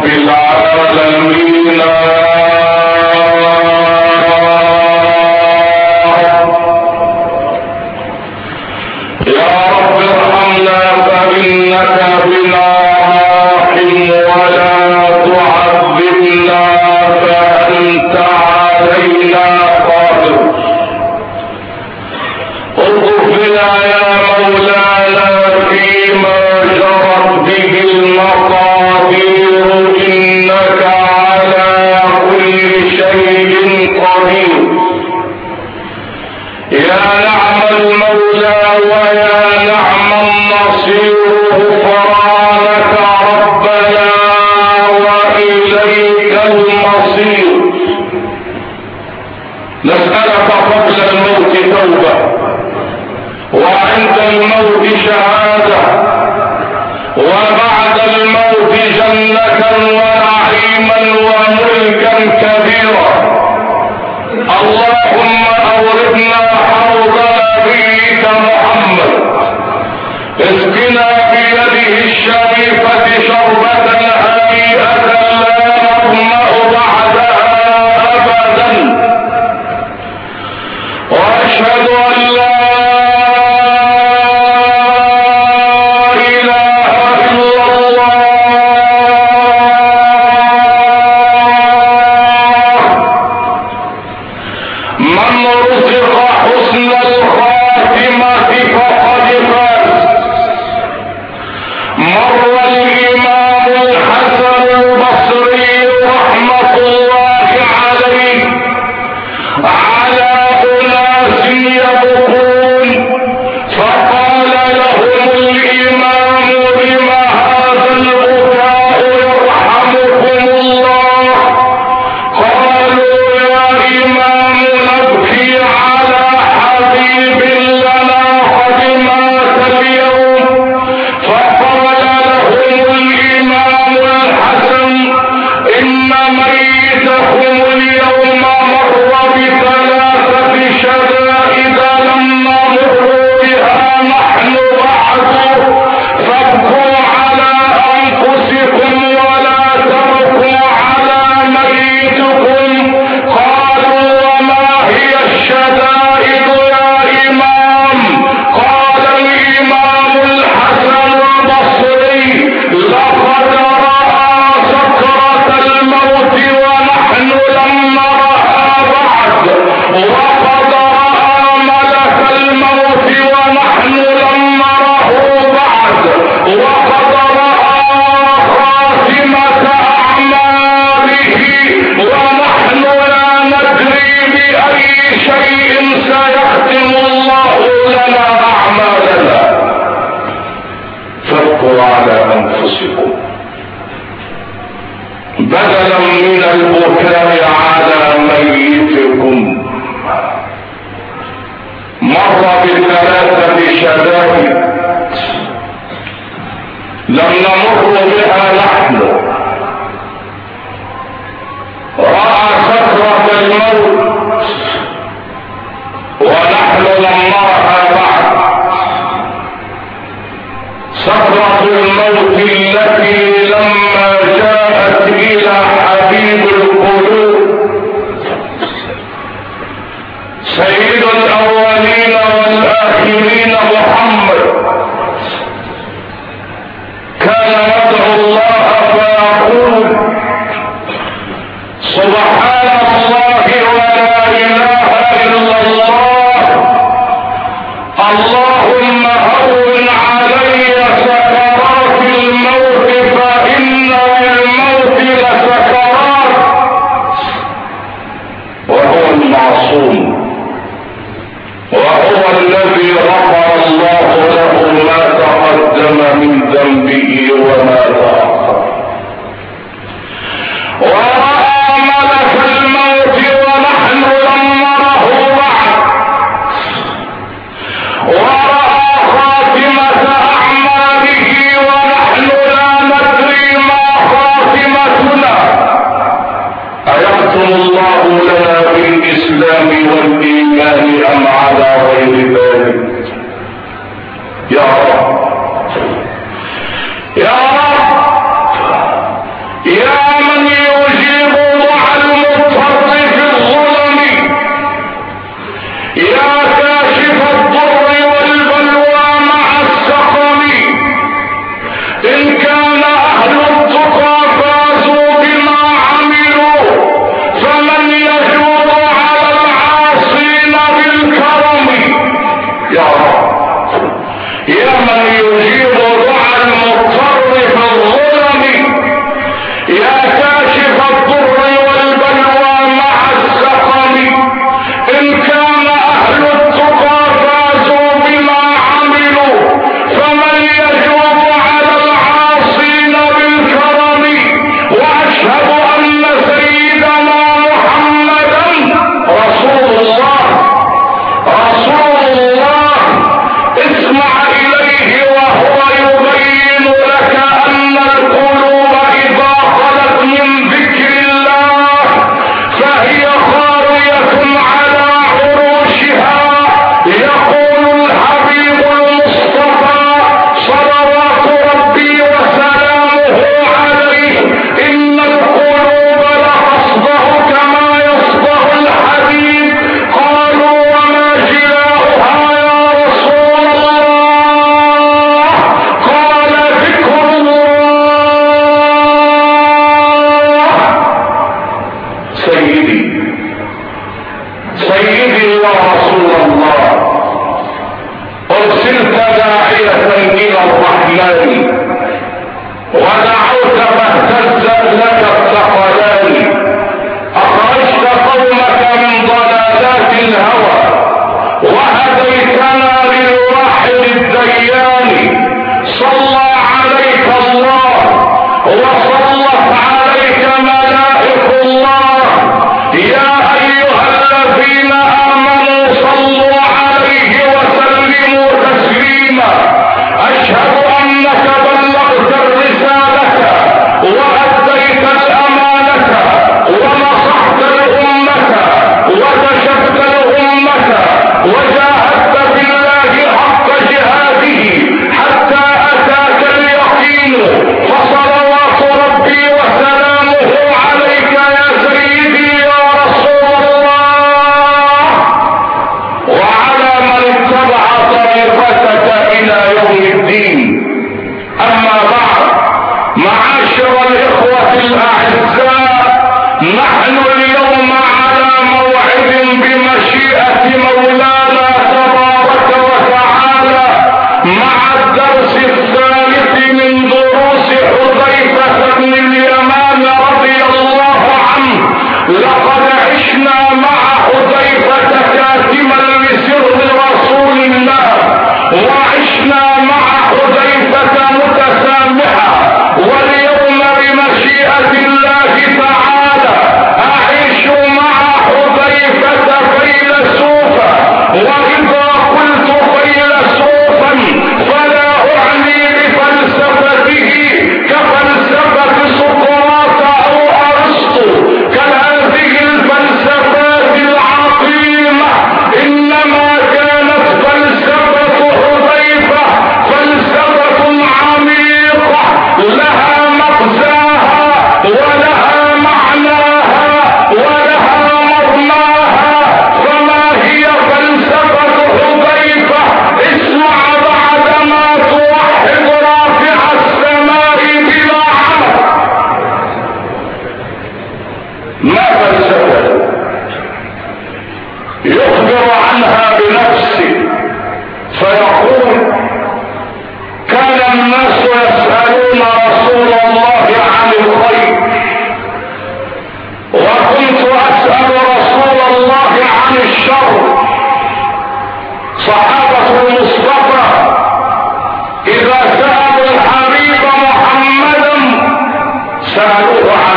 رب العالمين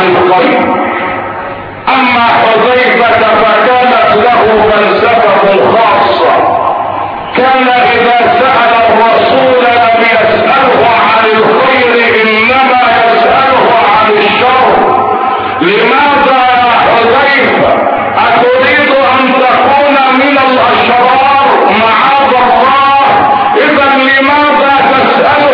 القبر أما حذيفة فكانت له فلسفة خاصة. كان إذا سأل الرسول لم يسأله عن الخير إنما يسأله عن الشر. لماذا يا حذيفة؟ أتريد أن تكون من الأشرار معاذ الله؟ اذا لماذا تسأل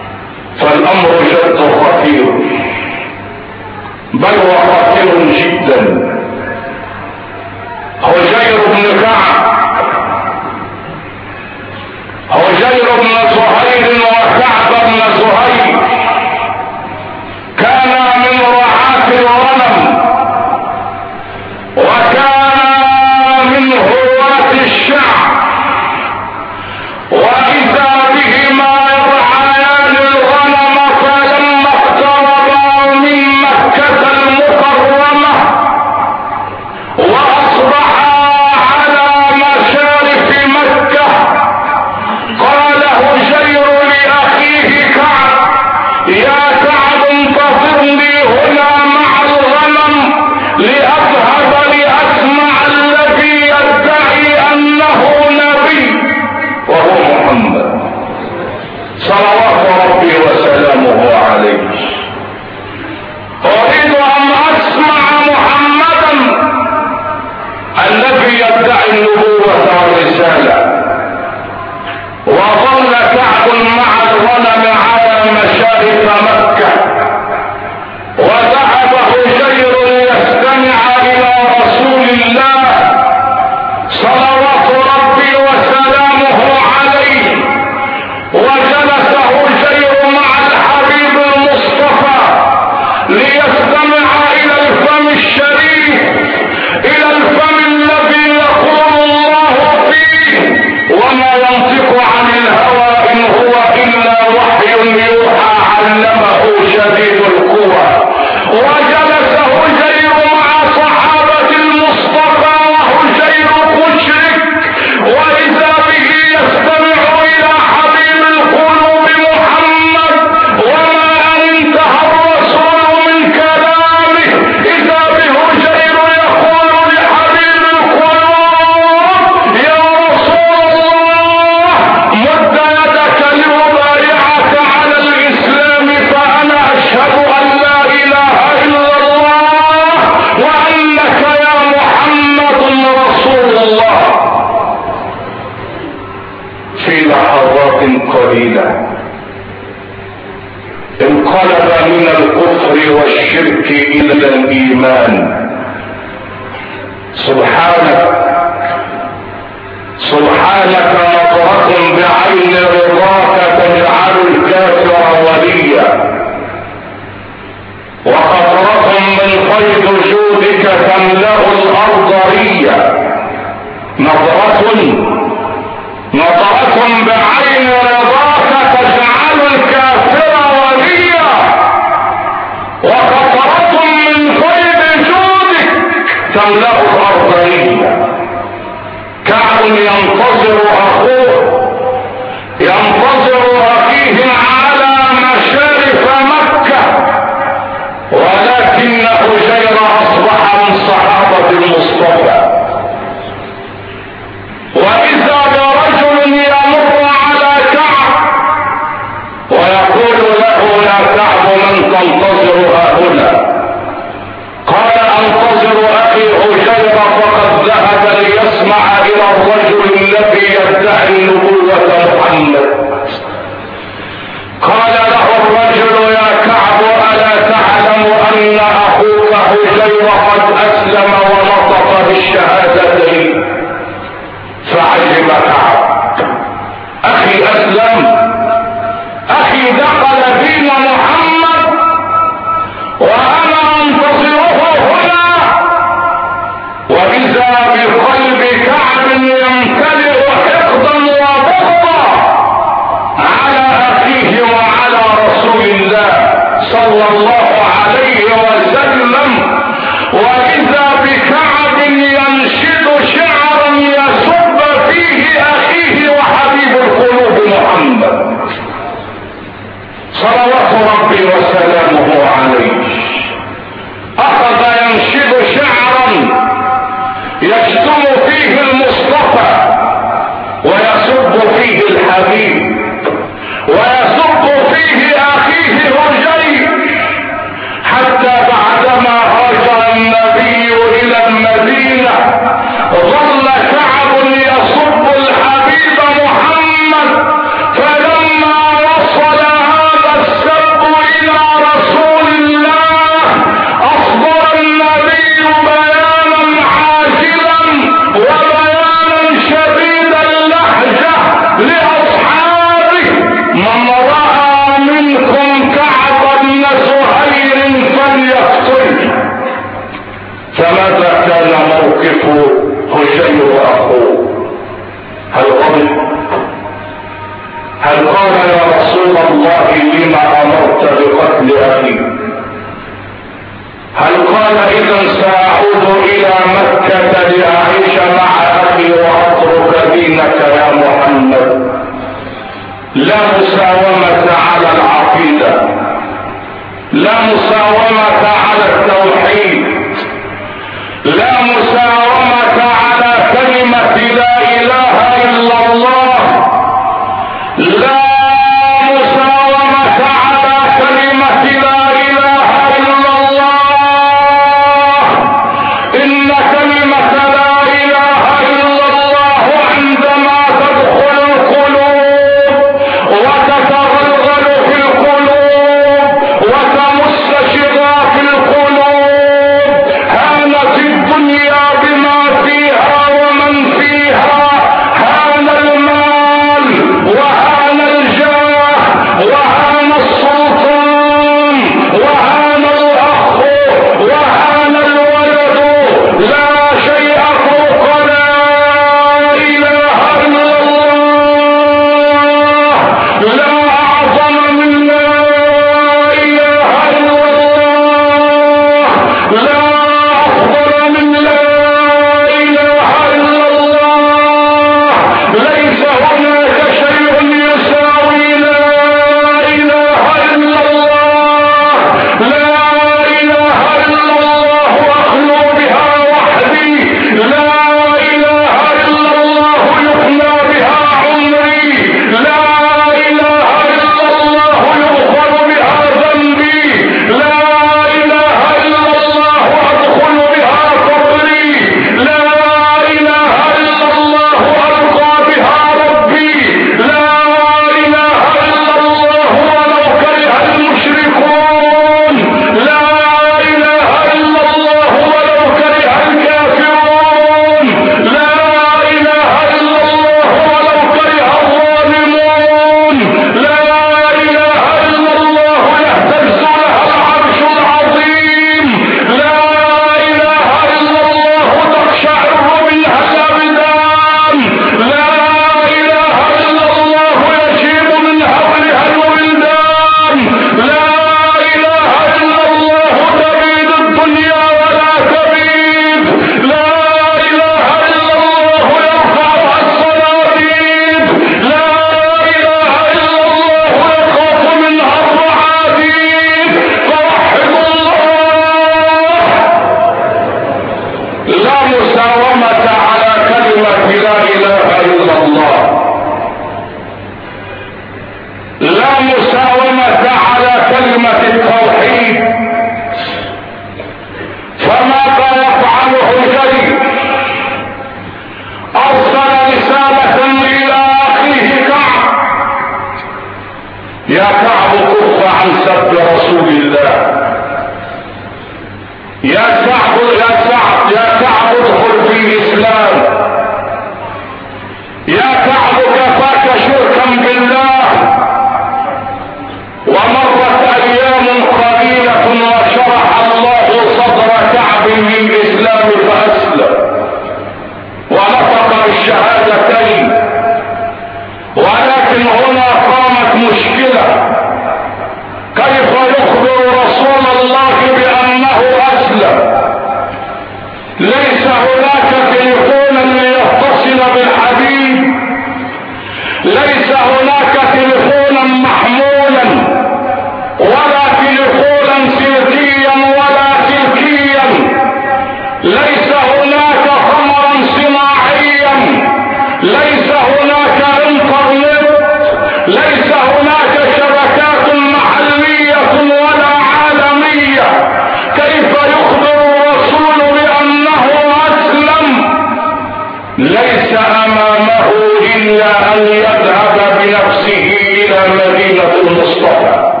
ليس امامه إلا أن يذهب بنفسه إلى مدينة المصطفى.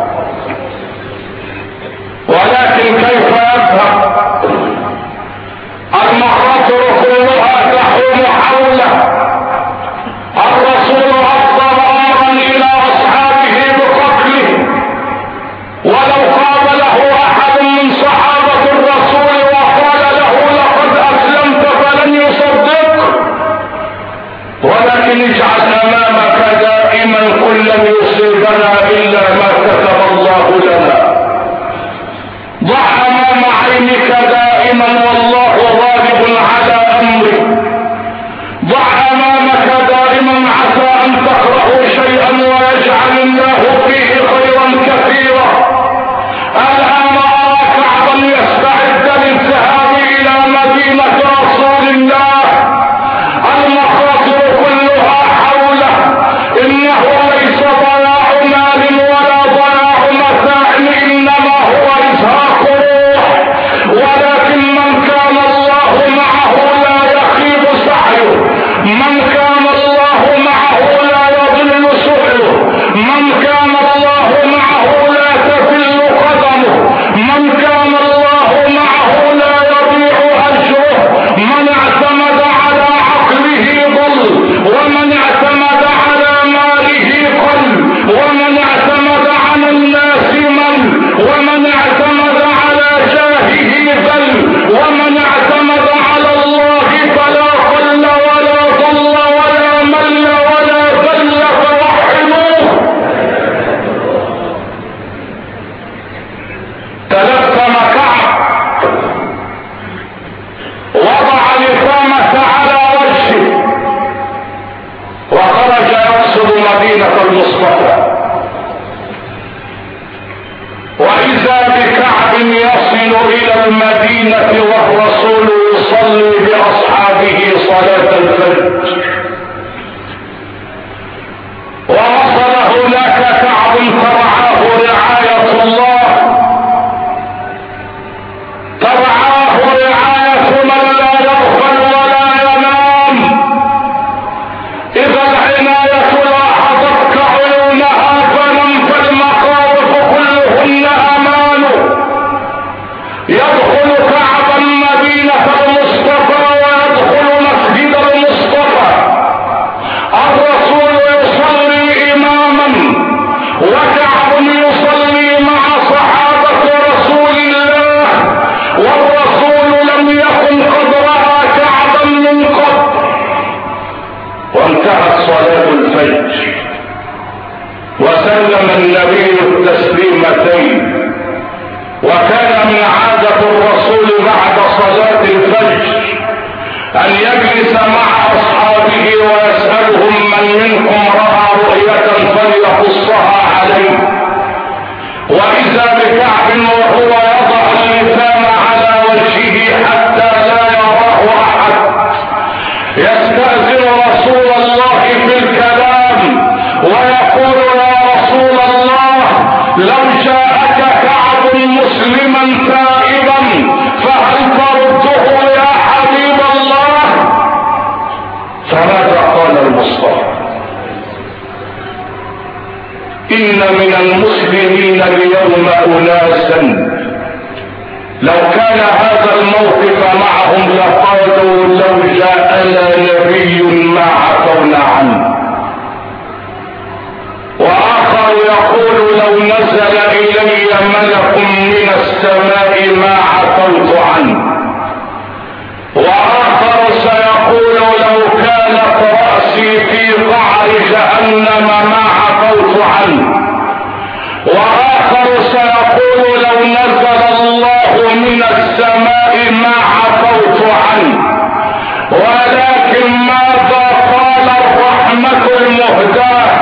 وسلم النبي التسليمتين وكان من عادة الرسول بعد صلاة الفجر أن يجلس مع أصحابه ويسألهم من منكم رأى رؤية فليقصها عليه. وإذا لو جاءك كعب مسلما تائبا فهل ترده يا حبيب الله؟ فماذا قال المصطفى؟ إن من المسلمين اليوم أناسا. لو كان هذا الموقف معهم لقالوا لو جاءنا نبي ما عفونا عنه. نزل إلي ملك من السماء ما عفوت عنه. وآخر سيقول لو كانت راسي في قعر جهنم ما عفوت عنه. وآخر سيقول لو نزل الله من السماء ما عفوت عنه. ولكن ماذا قال الرحمة المهداة؟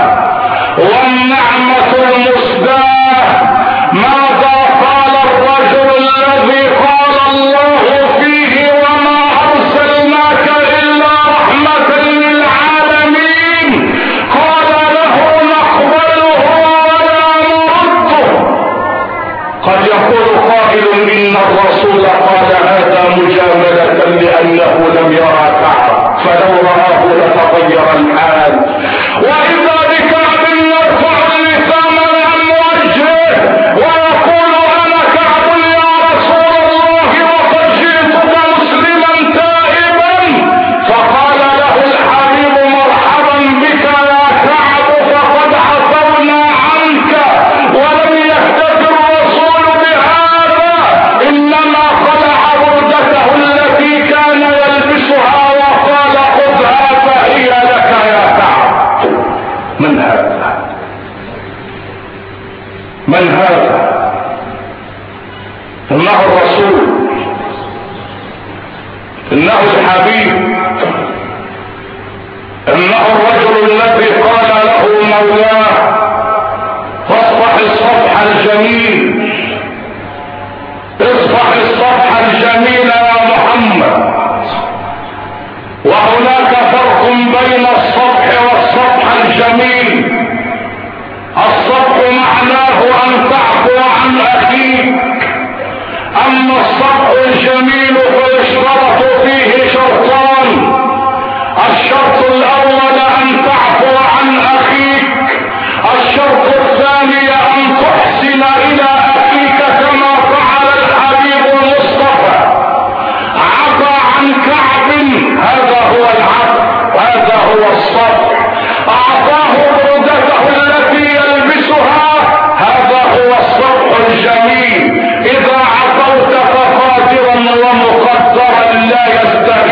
اما الصفح الجميل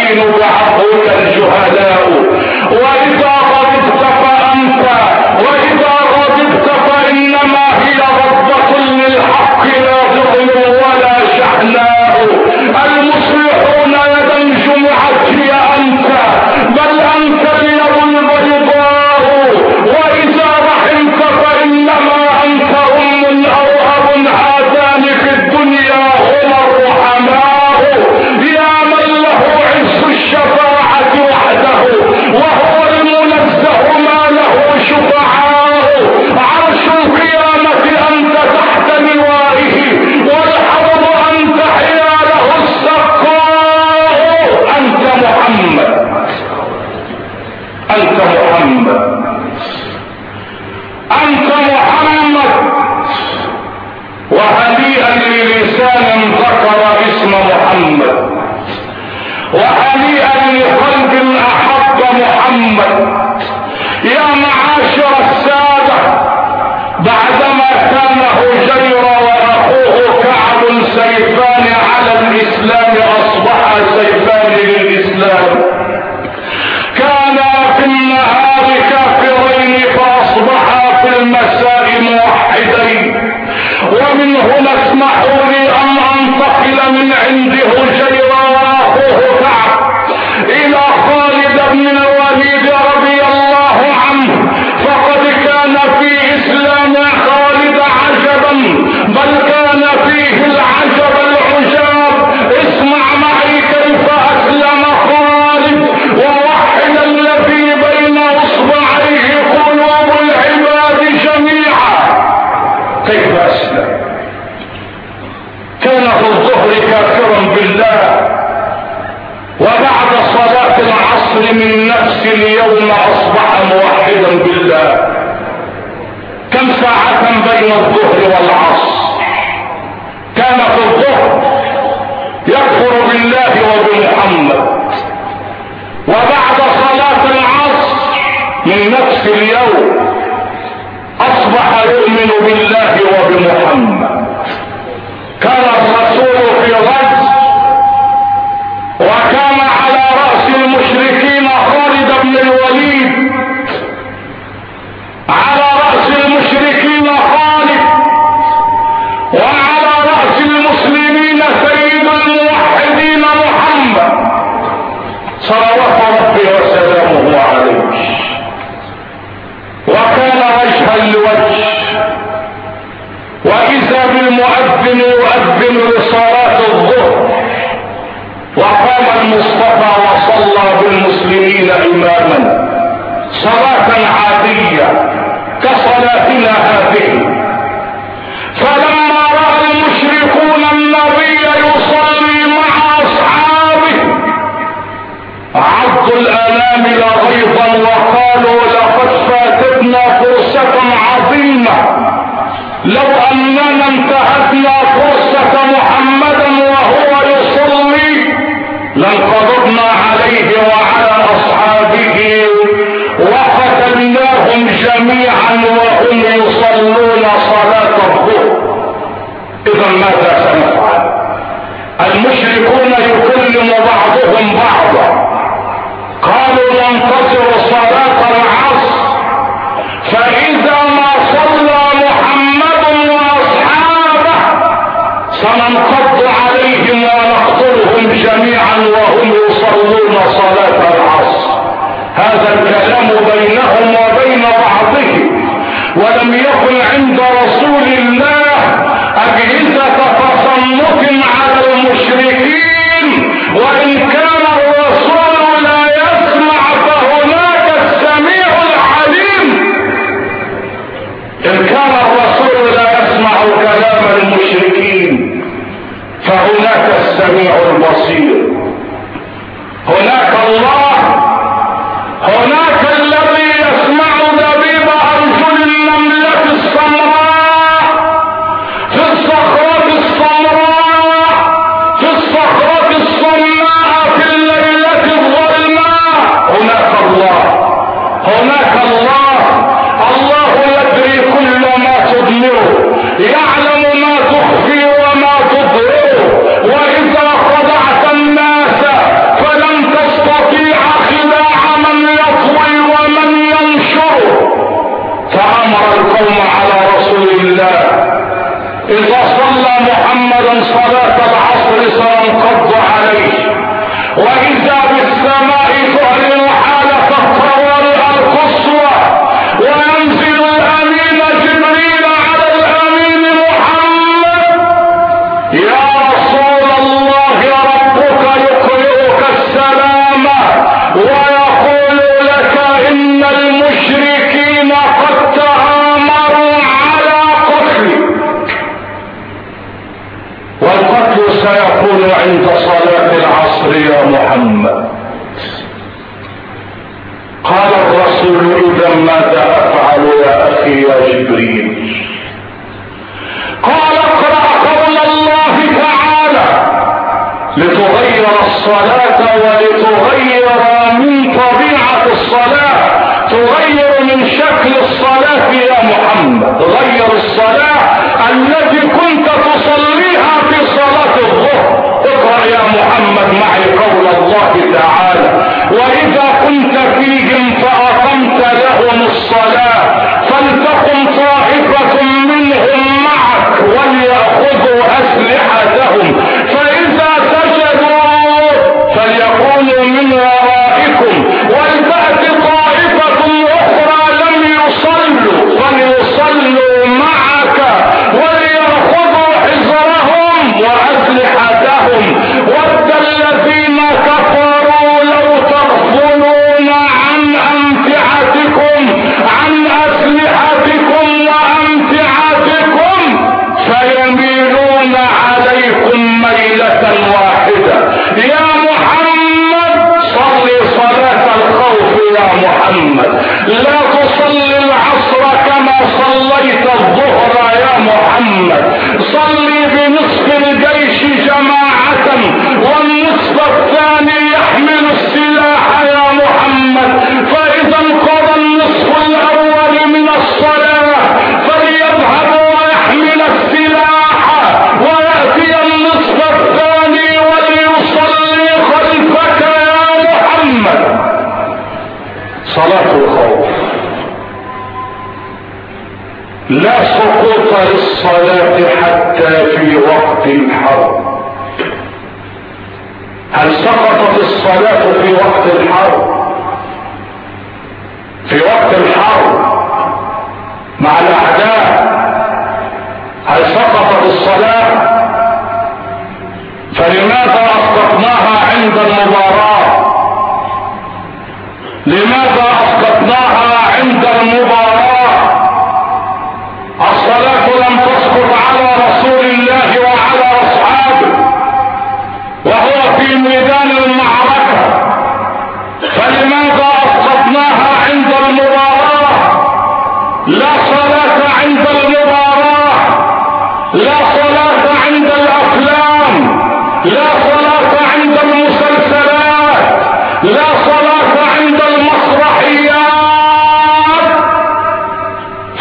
يستهين بعفوك الجهلاء.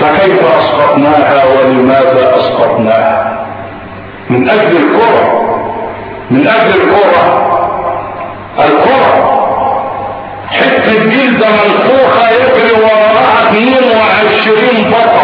فكيف أسقطناها ولماذا أسقطناها؟ من أجل الكرة من أجل الكرة. الكرة حتة جلدة منفوخة يجري وراها 22 بطة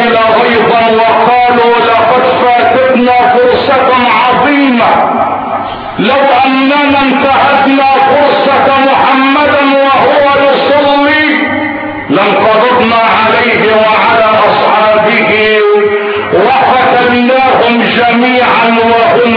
الأنامل غيظا وقالوا لقد فاتتنا فرصة عظيمة. لو أننا انتهزنا فرصة محمدا وهو يصلي لانقضضنا عليه وعلى أصحابه وقتلناهم جميعا وهم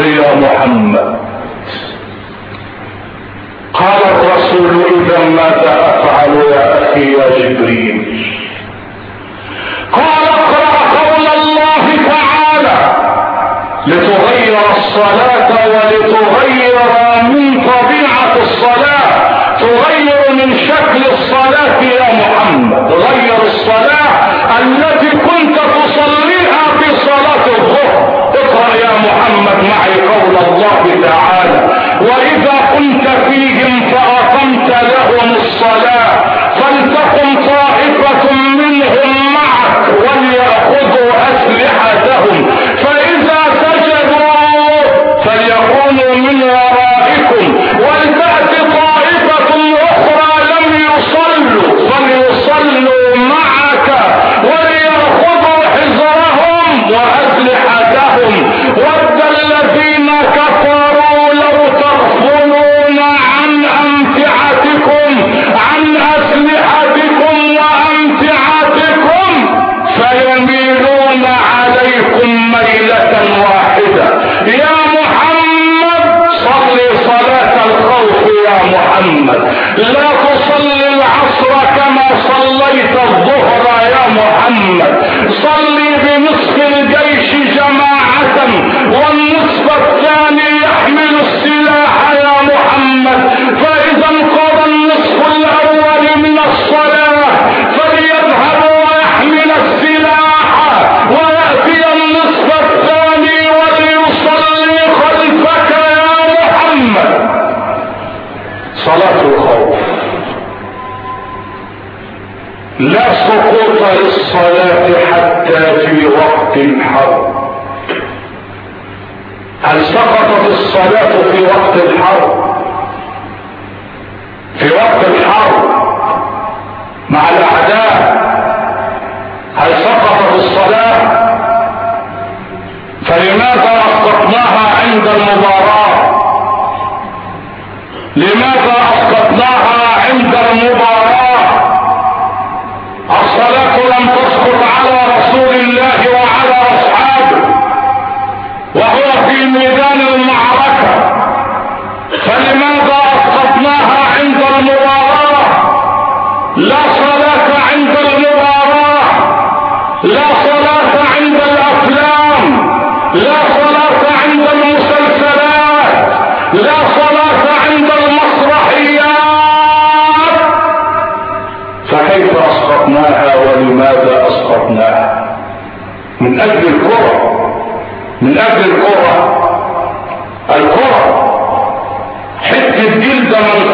العصر يا محمد. قال الرسول إذا ماذا أفعل يا أخي يا جبريل. قال اقرا قول الله تعالى لتغير الصلاة ولتغير من طبيعة الصلاة تغير من شكل الصلاة يا محمد غير الصلاة التي كنت تصليها في صلاة اقرأ محمد معي قول الله تعالى وإذا كنت فيهم فأقمت لهم الصلاة فلتقم طائفة منهم معك وليأخذوا أسلحتهم فإذا سجدوا فليكونوا واحدة. يا محمد صل صلاة الخوف يا محمد. لا تصلي العصر كما صليت الظهر يا محمد. صلي بنصف الجيش جماعة لا سقوط للصلاة حتى في وقت الحرب هل سقطت الصلاة في وقت الحرب في وقت الحرب مع الأعداء ஆரம்பம்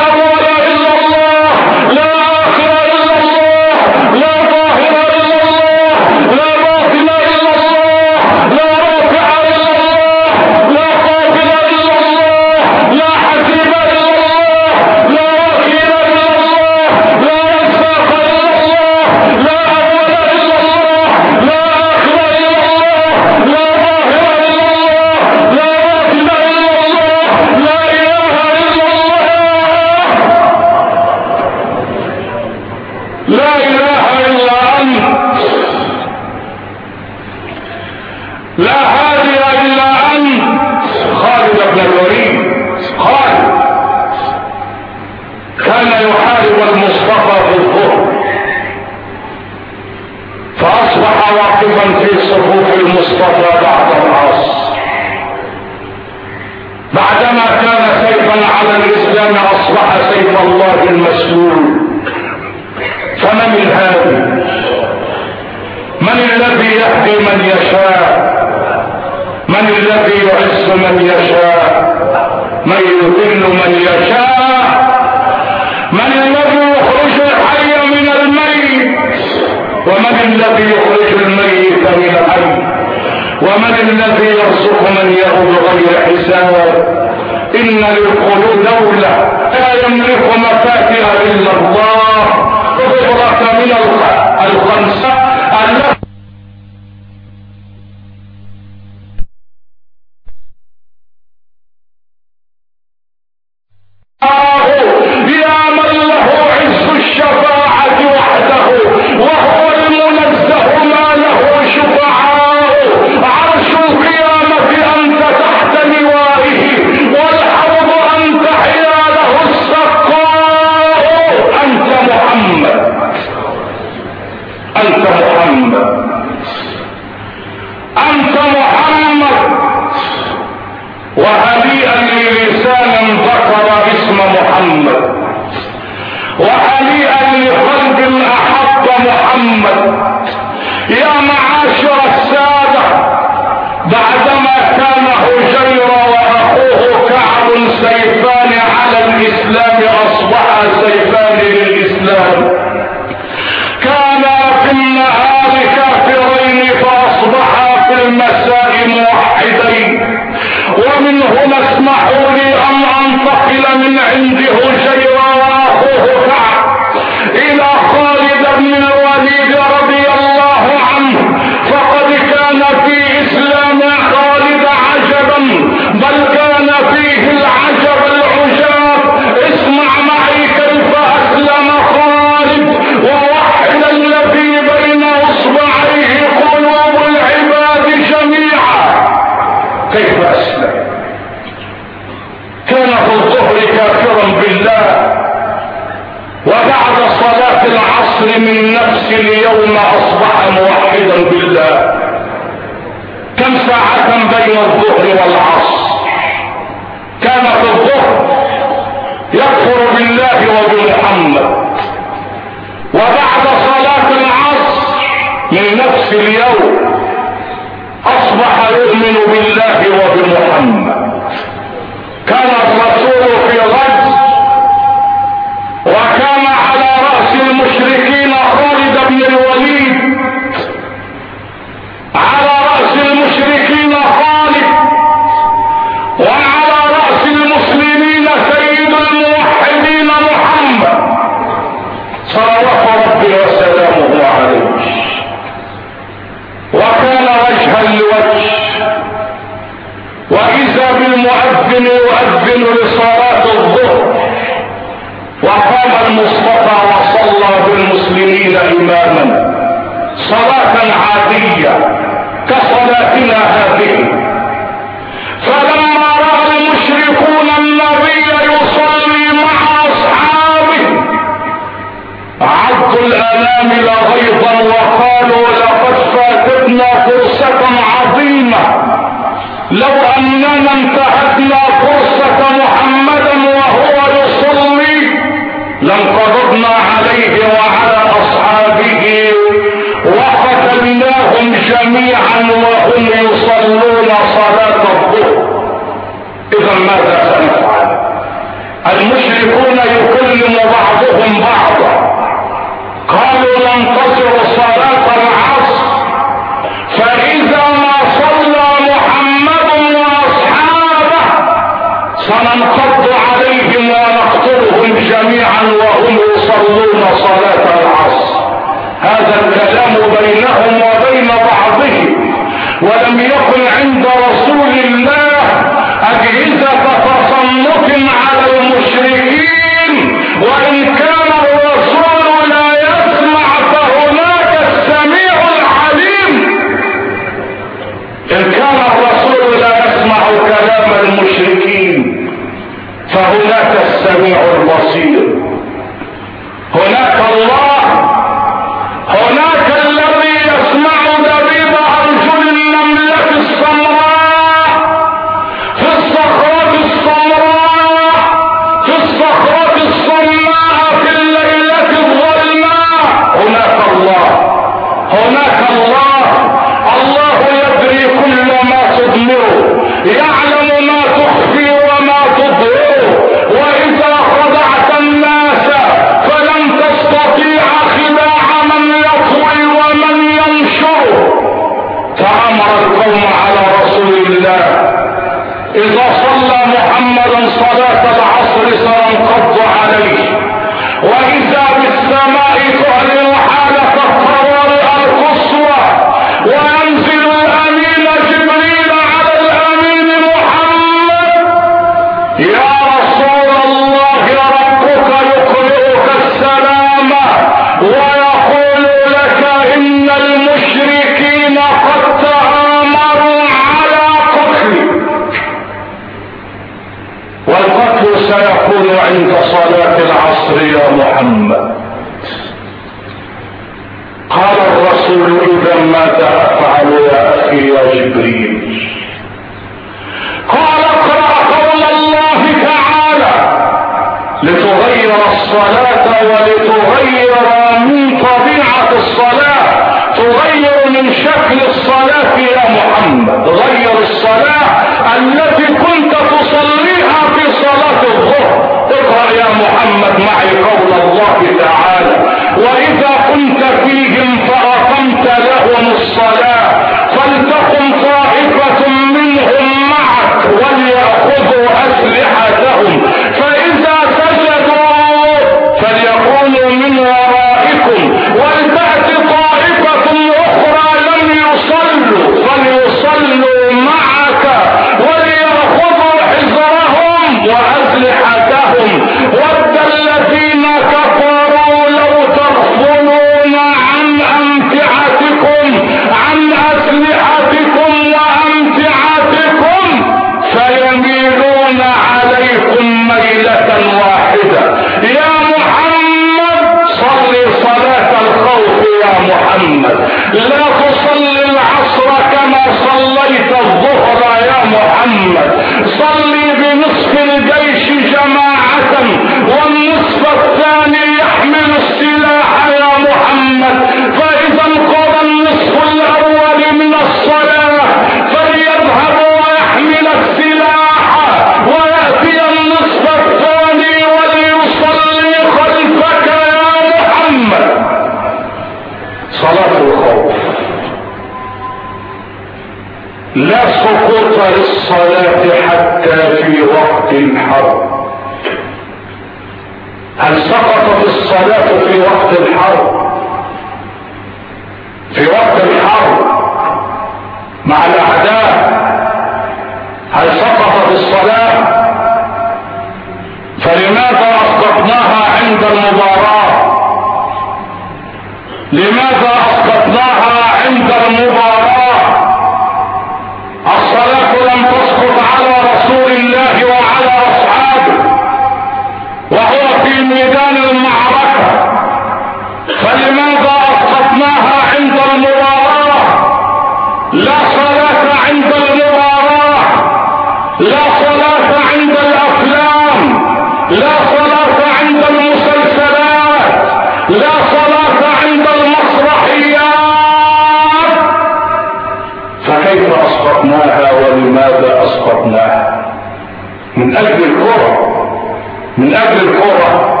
من أجل الكرة.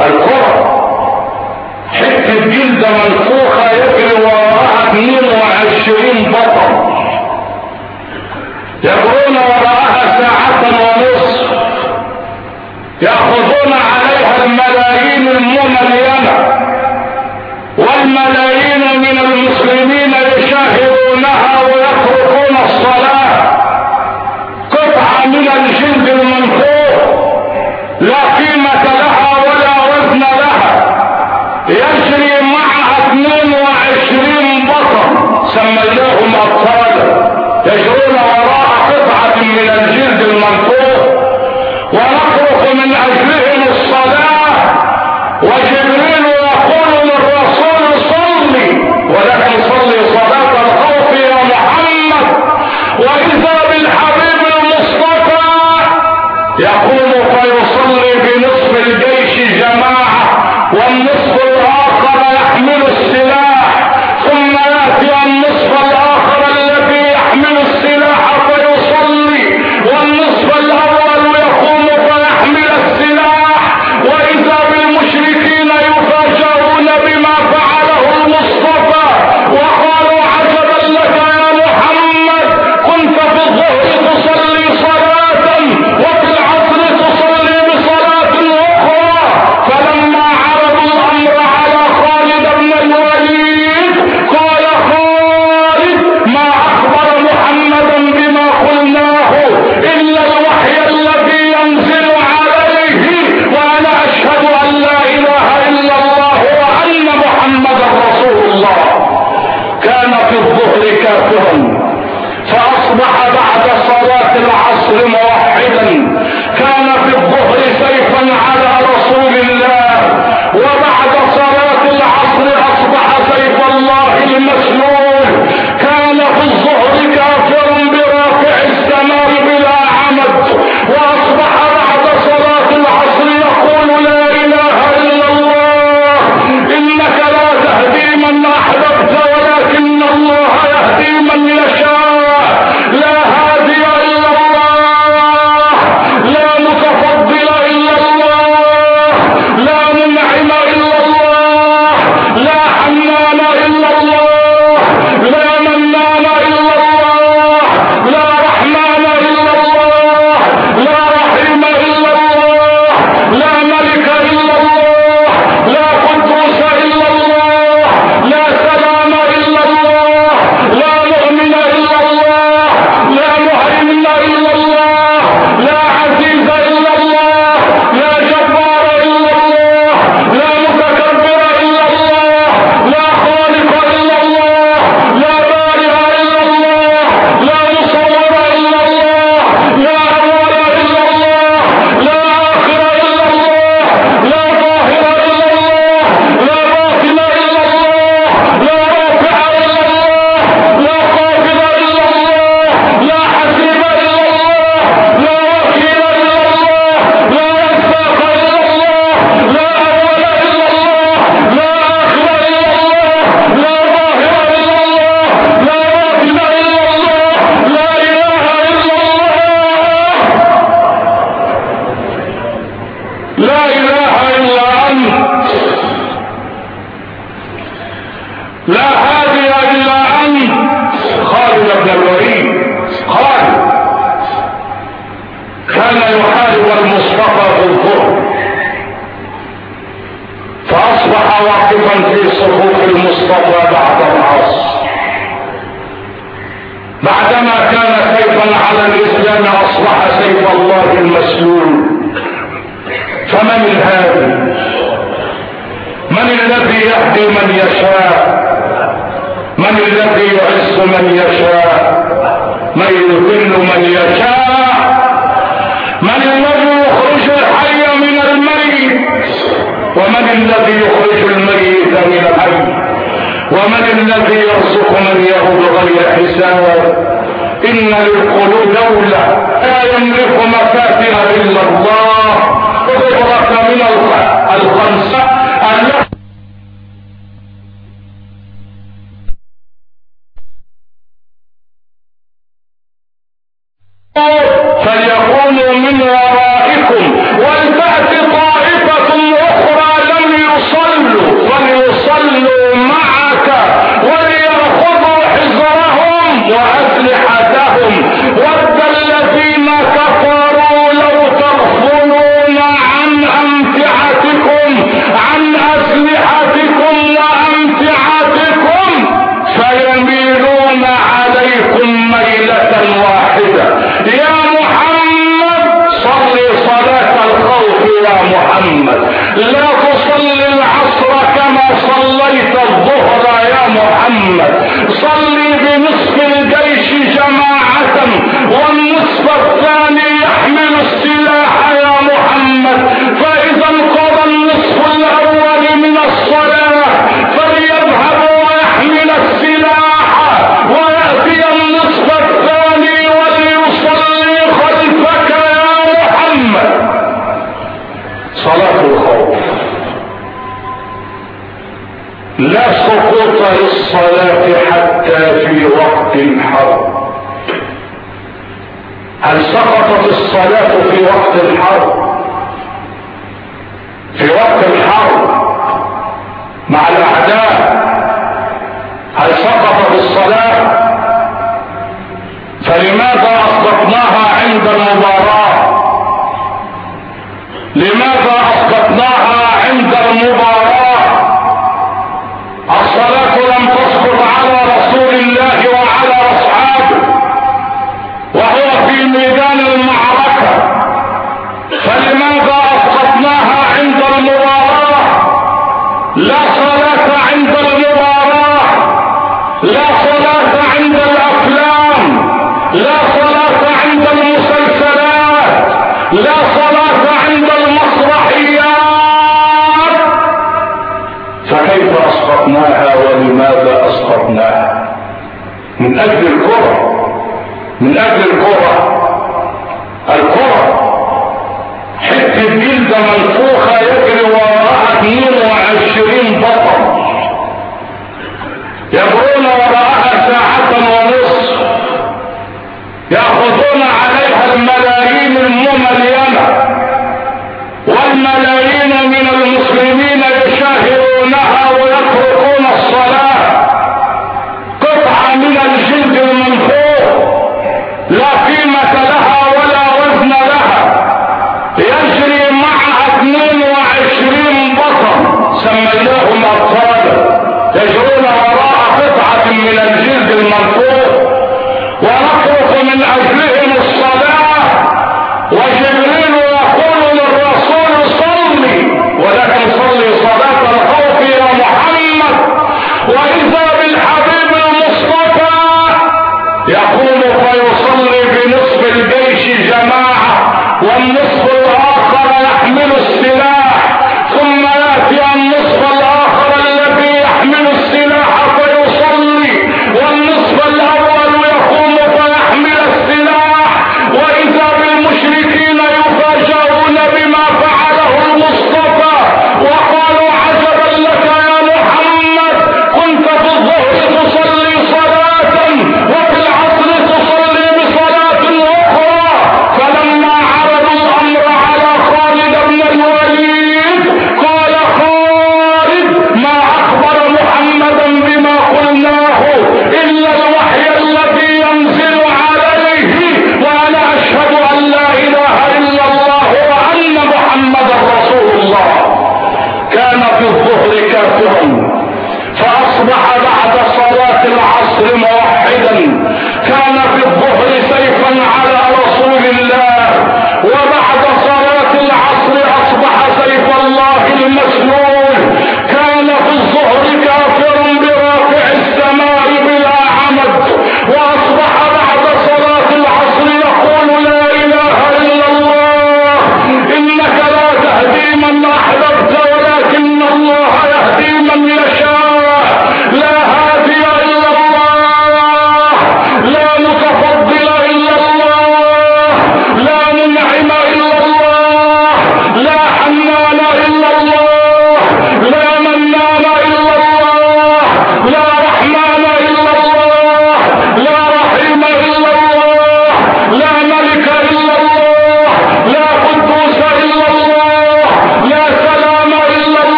الكرة. حتة Señora.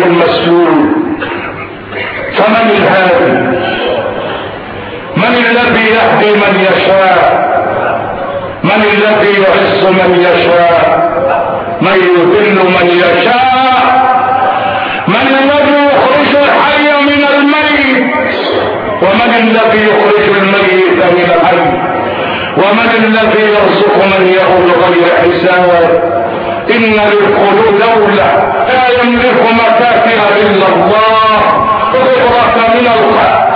الهادي المسلول. فمن الهادي؟ من الذي يهدي من يشاء؟ من الذي يعز من يشاء؟ من يذل من يشاء؟ من الذي يخرج الحي من الميت؟ ومن الذي يخرج الميت من الحي؟ ومن الذي يرزق من يرد غير حساب؟ إن للخلود لا يملك مكاتب إلا الله. قدرة من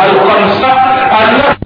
الخمسة. التي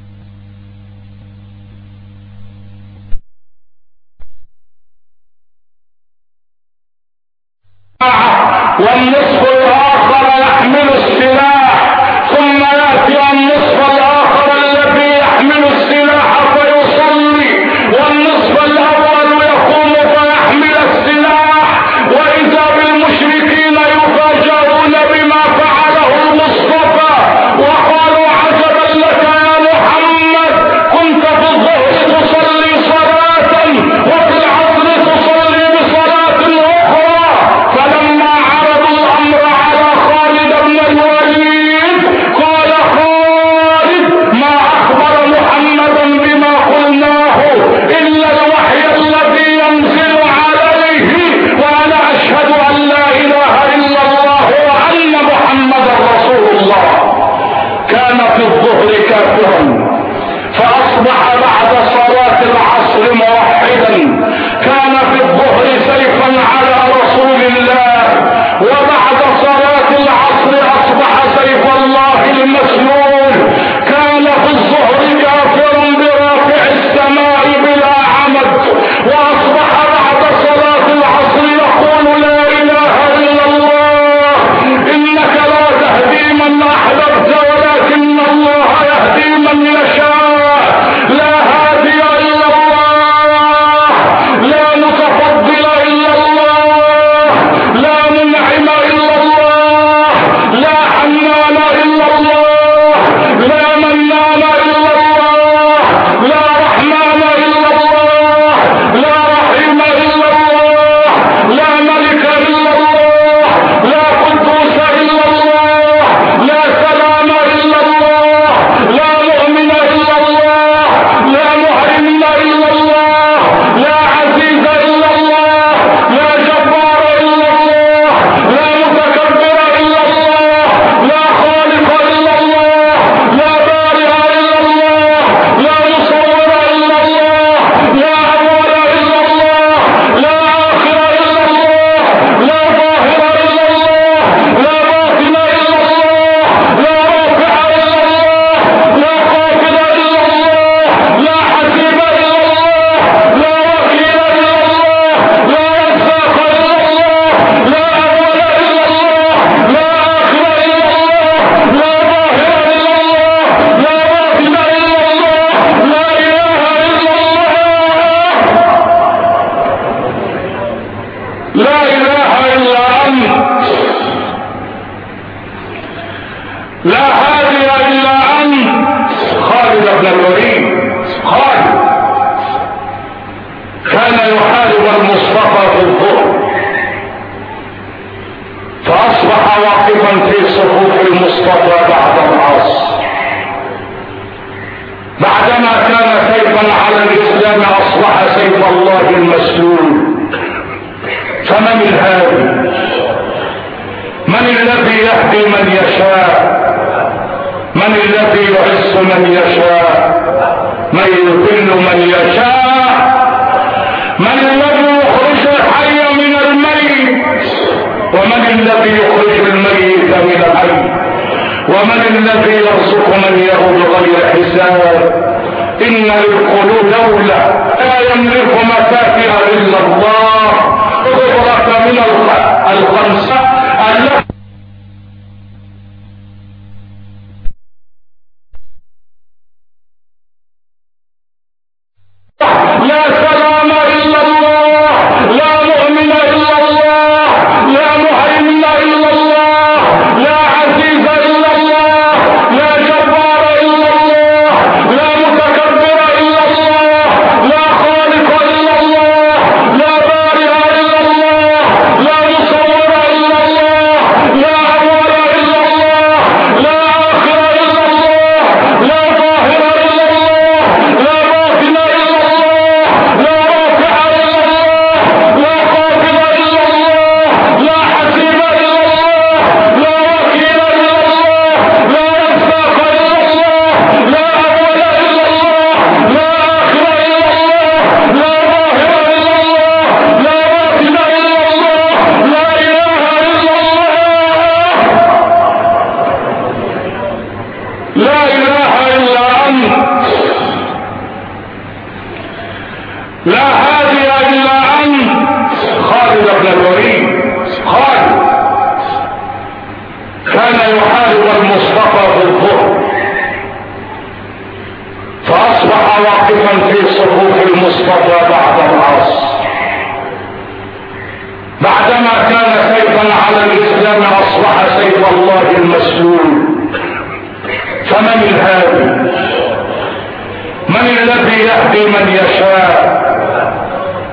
من يشاء.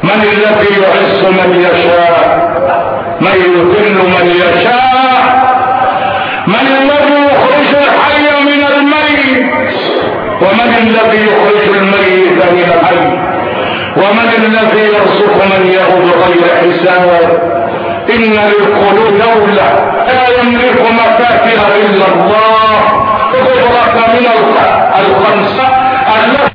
من الذي يعز من يشاء. من يذل من يشاء. من الذي يخرج الحي من الميت. ومن الذي يخرج الميت من الحي. ومن الذي يرزق من يعود غير حساب. إن للقلوب دولة. لا يملك مفاتها إلا الله. قدرة من الخمسة التي